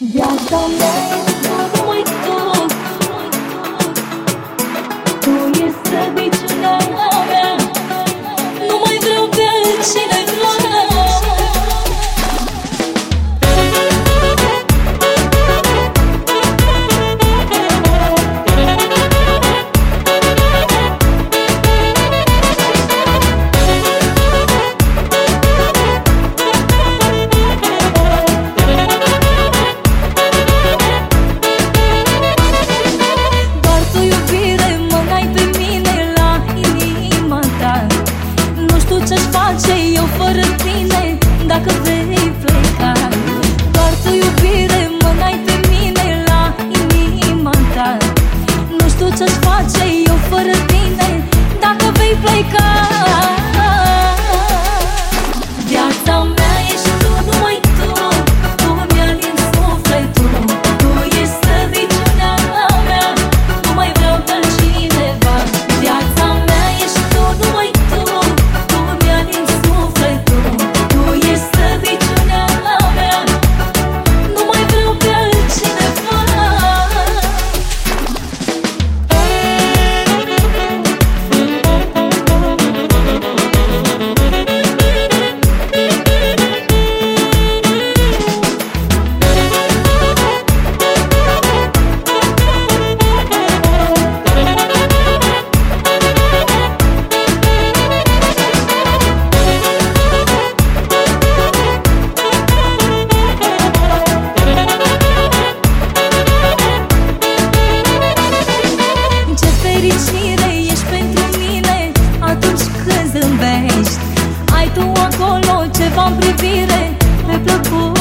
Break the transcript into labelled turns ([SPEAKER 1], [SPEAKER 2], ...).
[SPEAKER 1] 要倒霉。face eu fără tine. Dacă vei pleca Doar tu iubire zâmbești Ai tu acolo ceva în privire? Mi-a plăcut.